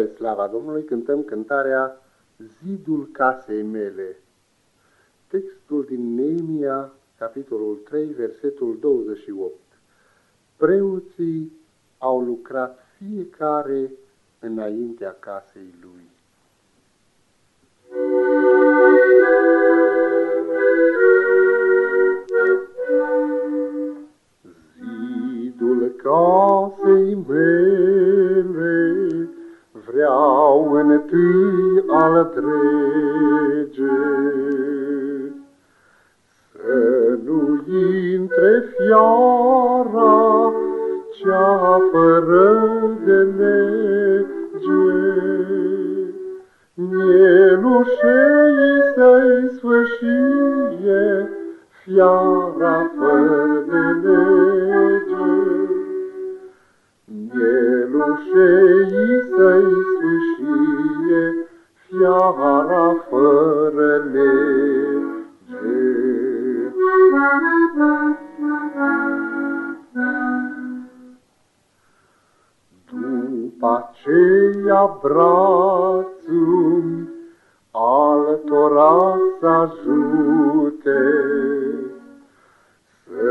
Spre slava Domnului cântăm cântarea Zidul casei mele. Textul din Neemia, capitolul 3, versetul 28. Preoții au lucrat fiecare înaintea casei lui. Vreau întâi al trege. Să nu intre fiara cea fără de lege, Mielușei să-i sfâșie fiara fără de lege. Mielușei să-i aceea brațul altora să ajute, să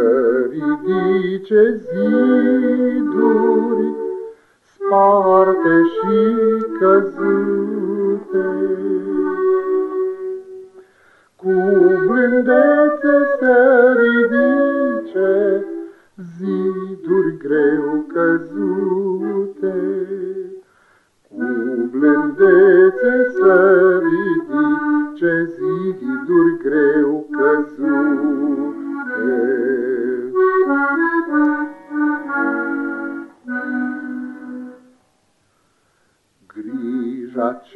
ridice ziduri sparte și căzute. Cu blândețe să ridice ziduri greu căzute,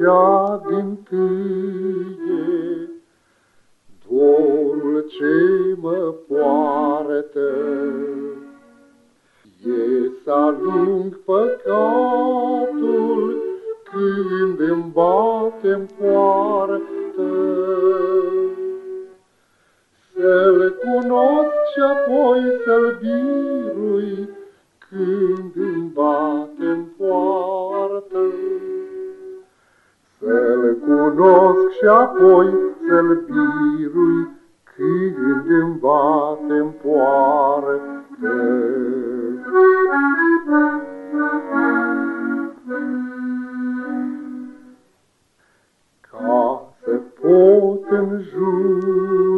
cea din tâie, dorul ce mă poartă, E să alung păcatul când îmi bate-n poartă. Să-l cunosc și apoi să-l birui când îmi bate-n cunosc și apoi să-l birui când îmi bate-n poartă. Ca să pot în jurul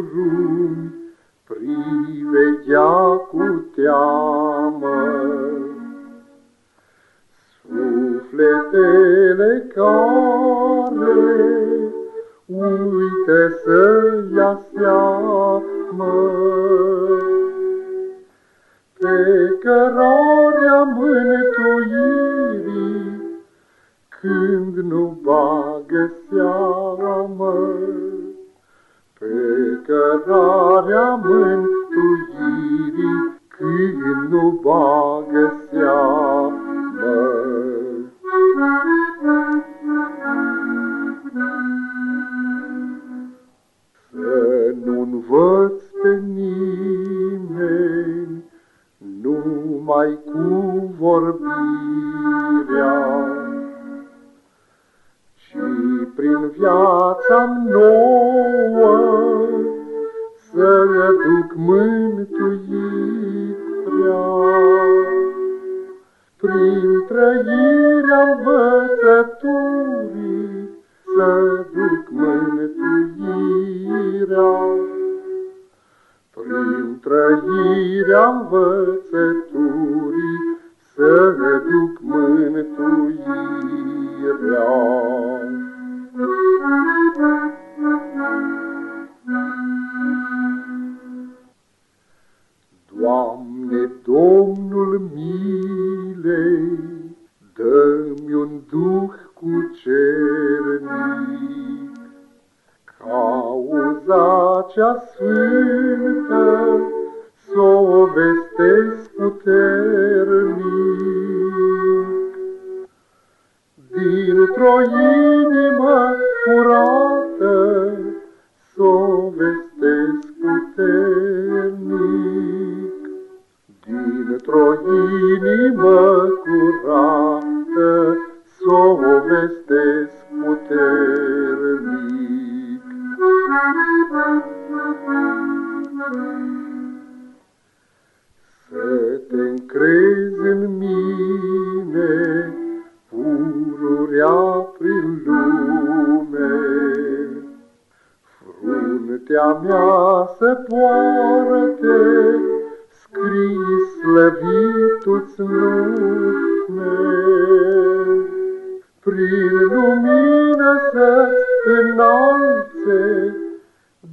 Sufletele care uite să ia seamă, pe cărarea mântuirii, când nu bagă seamă. Pe cărarea mântuirii, viața nouă să duc mântuirea. Prin trăirea învățăturii să duc mântuirea. Prin trăirea învățăturii să duc mântuirea. Dă-mi un duh cu cernic, cauza cea sfântă s-o vestesc fruntea mea să poarte, scrii slăvitu-ți nume. Prin lumină să-ți înalțe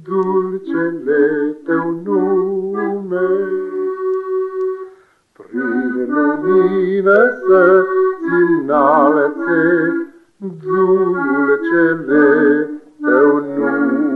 dulcele tău nume. Prin lumină să-ți înalțe dulcele tău nume.